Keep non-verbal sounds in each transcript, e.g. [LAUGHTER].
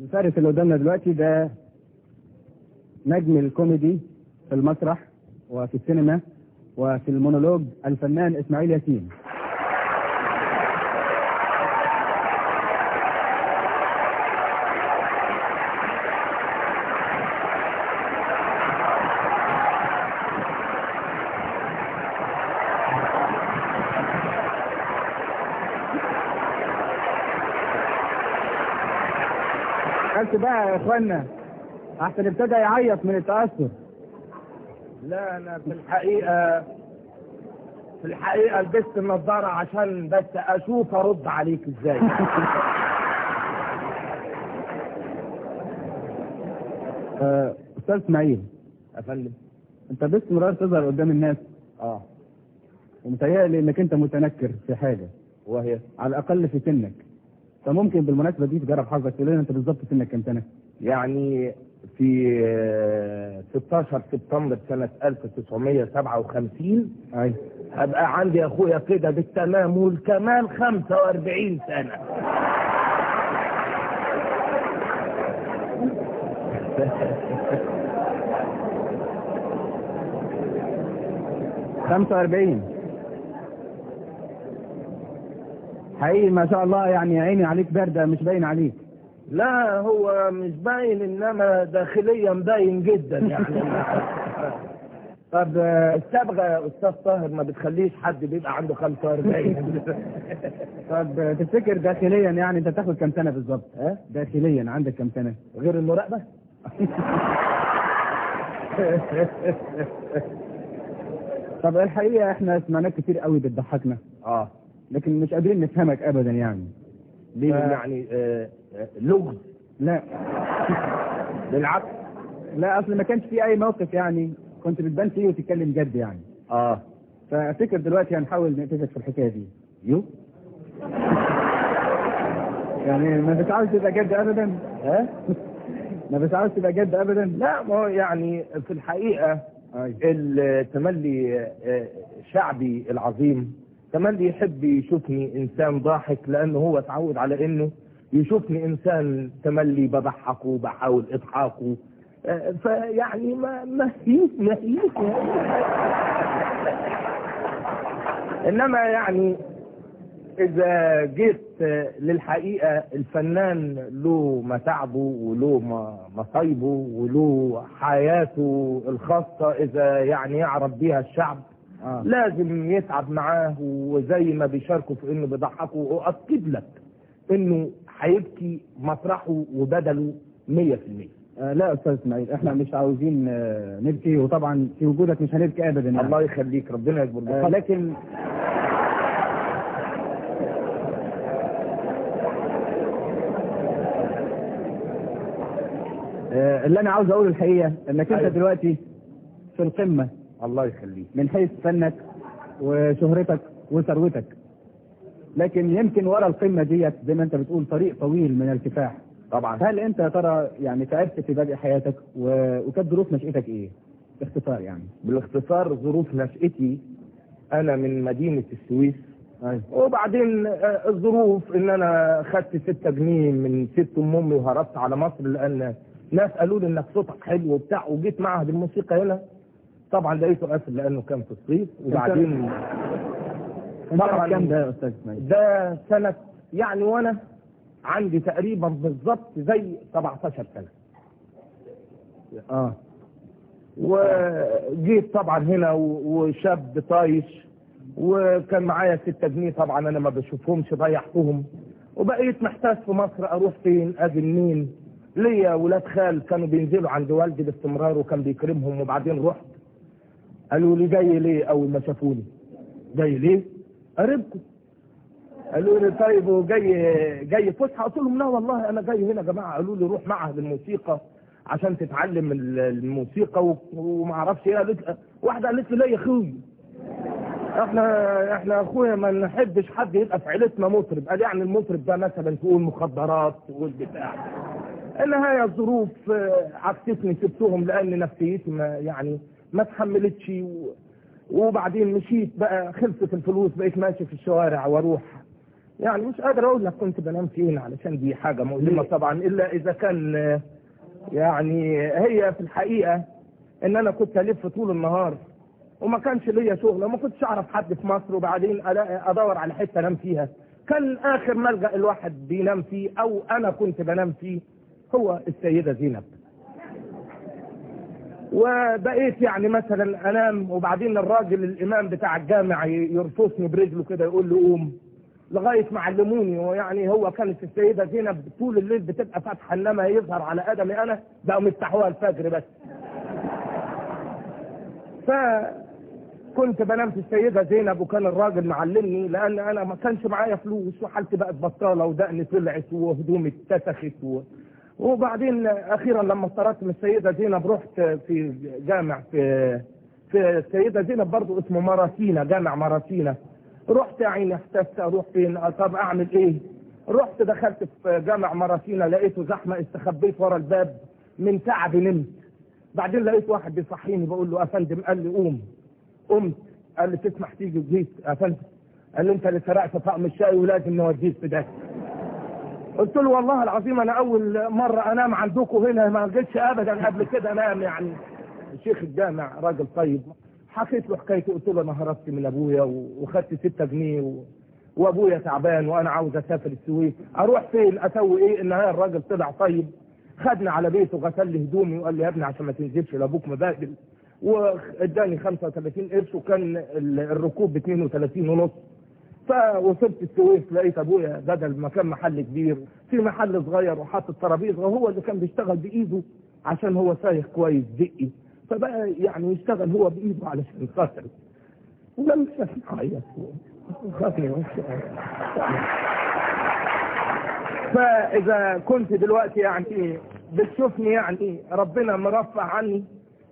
الفارس اللي قدامنا دلوقتي ده نجم الكوميدي في المسرح وفي السينما وفي المونولوج الفنان إسماعيل ياسين. قلت بقى يا إخوانا احسن ابتدى يعيط من التأثر. لا أنا في الحقيقة في الحقيقة لبست النضاره عشان بس أشوف أرد عليك إزاي. [LAUGHS] آه، أستاذ إسماعيل. يا فندم. أنت باستمرار تظهر قدام الناس. آه. ومتهيألي إنك أنت متنكر في حاجة. وهي؟ على الأقل في سنك. فممكن بالمناسبة دي تجرب حظك تقول لنا انت بالظبط سنك كام سنة؟ يعني في آه، 16 سبتمبر سنة 1957 أيوه هبقى عندي يا أخويا كده بالتمام والكمال 45 سنة. خمسة وأربعين. حقيقي ما شاء الله يعني عيني عليك باردة مش باين عليك. لا هو مش باين إنما داخليا باين جدا يعني. [LAUGHS] طب الصبغه يا أستاذ طاهر ما بتخليش حد بيبقى عنده 45 [LAUGHS] طب تفتكر داخليا يعني أنت تاخد كام سنة بالظبط؟ ها؟ داخليا عندك كام سنة؟ غير المراقبة. [LAUGHS] طب الحقيقة إحنا سمعناك كتير قوي بتضحكنا. آه. لكن مش قادرين نفهمك ابدا يعني. ليه؟ ف- يعني آه، آه، لغز. لا. [LAUGHS] بالعكس لا أصل ما كانش في أي موقف يعني. كنت بتبان فيه وتتكلم جد يعني. آه. فأفتكر دلوقتي هنحاول نقفشك في الحكاية دي. يو. [LAUGHS] يعني ما بتعاوز تبقى جد ابدا. ها؟ [LAUGHS] ما بتعاوز تبقى جد ابدا. لا ما هو يعني في الحقيقة أيوه التملي آه، شعبي العظيم تملي يحب يشوفني إنسان ضاحك لأنه هو اتعود على إنه يشوفني إنسان تملي بضحكه وبحاول اضحاكه فيعني ما ما فيش إنما يعني إذا جيت للحقيقة الفنان له متاعبه وله مصايبه وله حياته الخاصة إذا يعني يعرف بيها الشعب آه لازم يتعب معاه وزي ما بيشاركوا في إنه بيضحكه وأكد لك إنه هيبكي مسرحه وبدله 100% آه، لا أستاذ إسماعيل إحنا مش عاوزين آه، نبكي وطبعا في وجودك مش هنبكي ابدا يعني. الله يخليك ربنا يجبر آه، لك لكن آه، اللي أنا عاوز أقوله الحقيقة إنك أنت أيوة. دلوقتي في القمة الله يخليك. من حيث فنك وشهرتك وثروتك. لكن يمكن ورا القمة ديت زي ما انت بتقول طريق طويل من الكفاح. طبعا. هل انت يا ترى يعني تعبت في بدء حياتك و... وكانت ظروف نشأتك إيه؟ باختصار يعني. بالاختصار ظروف نشأتي أنا من مدينة السويس. أيوه وبعدين آه، الظروف إن أنا خدت ستة جنيه من ست أم أمي وهربت على مصر لأن ناس قالوا لي إنك صوتك حلو وبتاع وجيت معهد الموسيقى هنا. طبعا لقيته قافل لأنه كان في الصيف وبعدين طبعاً. كام ده يا أستاذ إسماعيل؟ ده سنة يعني وأنا عندي تقريبا بالظبط زي 17 سنة. آه. وجيت طبعا هنا وشاب طايش وكان معايا ستة جنيه طبعا أنا ما بشوفهمش ضيعتهم وبقيت محتاج في مصر أروح فين؟ أجي منين؟ ليا ولاد خال كانوا بينزلوا عند والدي باستمرار وكان بيكرمهم وبعدين رحت. قالوا لي جاي ليه أول ما شافوني؟ جاي ليه؟ قريبكم. قالوا لي طيب وجاي جاي فسحة. قلت لهم لا والله أنا جاي هنا يا جماعة. قالوا لي روح معهد الموسيقى عشان تتعلم ال- الموسيقى وما أعرفش إيه. قالت واحدة قالت لي لا يا أخوي. إحنا إحنا يا أخويا ما نحبش حد يبقى في عيلتنا مطرب. قال يعني المطرب ده مثلا تقول مخدرات تقول بتاع النهاية الظروف آه، عكستني سبتهم لأن نفسيتي يعني ما تحملتش و- وبعدين مشيت بقى خلصت الفلوس بقيت ماشي في الشوارع وأروح. يعني مش قادر أقول لك كنت بنام فين علشان دي حاجة مؤلمه طبعا إلا إذا كان يعني هي في الحقيقة إن أنا كنت ألف طول النهار وما كانش ليا شغل وما كنتش أعرف حد في مصر وبعدين أدور على حتة أنام فيها. كان آخر ملجأ الواحد بينام فيه أو أنا كنت بنام فيه هو السيدة زينب. وبقيت يعني مثلا أنام وبعدين الراجل الإمام بتاع الجامع يرفسني برجله كده يقول لي قوم لغاية ما علموني ويعني هو كانت السيدة زينب طول الليل بتبقى فاتحة إنما يظهر على قدمي أنا بقوا مفتحوها الفجر بس فكنت بنام في السيدة زينب وكان الراجل معلمني لأن أنا ما كانش معايا فلوس وحالتي بقت بطالة ودقني طلعت وهدومي اتسخت. وبعدين أخيرا لما اضطرت من السيدة زينب رحت في جامع في في السيدة زينب برضه اسمه مراسينا جامع مراسينا رحت عيني احتجت أروح فين؟ طب أعمل إيه؟ رحت دخلت في جامع مراسينا لقيته زحمة استخبيت ورا الباب من تعب نمت. بعدين لقيت واحد بيصحيني بقول له يا فندم قال لي قوم. قمت قال لي تسمح تيجي وجيت. يا فندم قال لي أنت اللي سرقت طقم الشاي ولازم نوديك في ده. قلت له والله العظيم أنا أول مرة أنام عندكم هنا ما جيتش ابدا قبل كده أنام يعني. الشيخ الجامع راجل طيب. حكيت له حكايتي قلت له أنا هربت من أبويا وخدت 6 جنيه. وأبويا تعبان وأنا عاوز أسافر السويس أروح فين؟ أسوي إيه؟ النهايه الراجل طلع طيب. خدني على بيته غسل لي هدومي وقال لي يا ابني عشان ما تنزلش لأبوك مبادل واداني 35 قرش وكان ال- الركوب ب 32 ونص. فوصلت السويس لقيت أبويا بدل ما كان محل كبير في محل صغير وحاطط ترابيزه وهو اللي كان بيشتغل بإيده عشان هو سايق كويس دقي. فبقى يعني يشتغل هو بإيده علشان خاطر. ولما عيط خافني فإذا كنت دلوقتي يعني بتشوفني يعني ربنا مرفع عني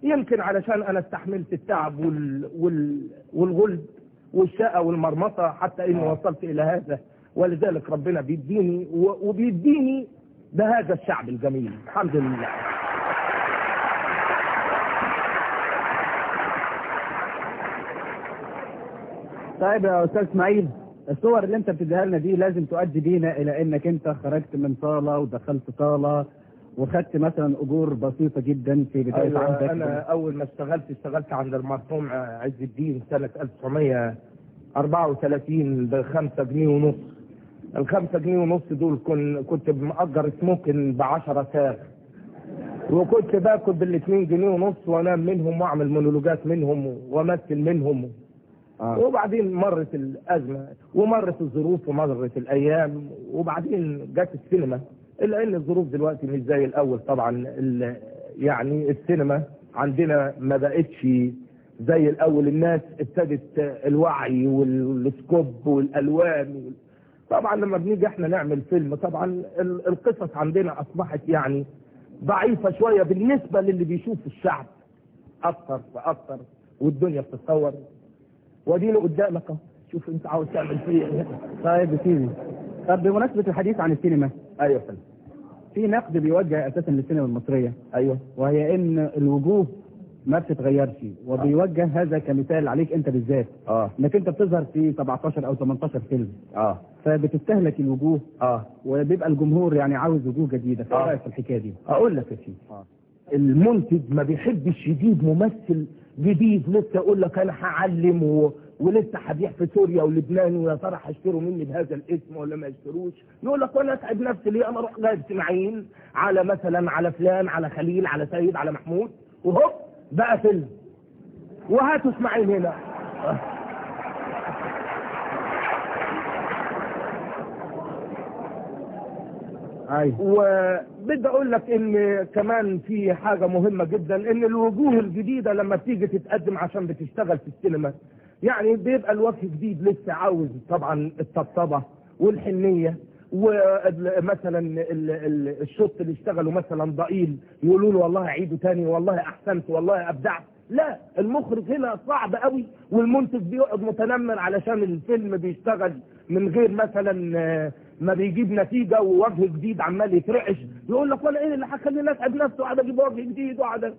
يمكن علشان أنا استحملت التعب وال... وال... والغلب. والشقة والمرمطة حتى إني وصلت إلى هذا. ولذلك ربنا بيديني. وبيديني بهذا الشعب الجميل. الحمد لله. طيب يا أستاذ إسماعيل الصور اللي أنت بتديها لنا دي لازم تؤدي بينا إلى إنك أنت خرجت من صاله ودخلت صاله وخدت مثلا أجور بسيطة جدا في بداية أيوة عملك أنا أول ما اشتغلت اشتغلت عند المرحوم عز الدين سنة 1934 بخمسة جنيه ونص. الخمسة جنيه ونص دول كن كنت مأجر سموكن بعشرة ساغ وكنت باكل بالاثنين جنيه ونص وأنام منهم وأعمل مونولوجات منهم وأمثل منهم. آه. وبعدين مرت الأزمة ومرت الظروف ومرت الأيام وبعدين جت السينما. إلا إن الظروف دلوقتي مش زي الأول طبعا. يعني السينما عندنا ما بقتش زي الأول. الناس ابتدت الوعي والسكوب والألوان وال- طبعا لما بنيجي إحنا نعمل فيلم طبعا ال- القصص عندنا أصبحت يعني ضعيفة شوية بالنسبة للي بيشوف الشعب. أكتر فاكتر والدنيا بتتطور. ودينه قدامك أهو. شوف أنت عاوز تعمل فيه إيه. طيب سيدي. طب بمناسبة الحديث عن السينما أيوه. فندم في نقد بيوجه أساسا للسينما المصرية. أيوه. وهي إن الوجوه ما بتتغيرش. وبيوجه هذا كمثال عليك أنت بالذات. آه. إنك أنت بتظهر في 17 أو 18 فيلم. آه. فبتستهلك الوجوه. آه. وبيبقى الجمهور يعني عاوز وجوه جديدة. آه. إيه رأيك في الحكاية دي؟ أقول لك يا سيدي. آه. المنتج ما بيحبش يجيب ممثل جديد. لسه يقول لك أنا هعلم. ولسه هبيع في سوريا ولبنان ويا ترى هيشتروا مني بهذا الاسم ولا ما يشتروش. يقول لك وأنا اتعب نفسي ليه أنا أروح جايب سماعين على مثلا على فلان على خليل على سيد على محمود وهوب بقى فيلم. وهاتوا اسماعيل هنا. [LAUGHS] أيوه وبدي أقول لك إن كمان في حاجة مهمة جدا إن الوجوه الجديدة لما بتيجي تتقدم عشان بتشتغل في السينما يعني بيبقى الوجه جديد لسه عاوز طبعا الطبطبة والحنية ومثلا ال- ال- الشوط اللي اشتغلوا مثلا ضئيل يقولوا له والله عيده تاني والله أحسنت والله أبدعت. لا المخرج هنا صعب قوي والمنتج بيقعد متنمر علشان الفيلم بيشتغل من غير مثلا آه، ما بيجيب نتيجة ووجه جديد عمال يترعش. يقول لك ولا إيه اللي هخليني اتعب نفسي وقاعد أجيب وجه جديد وقاعد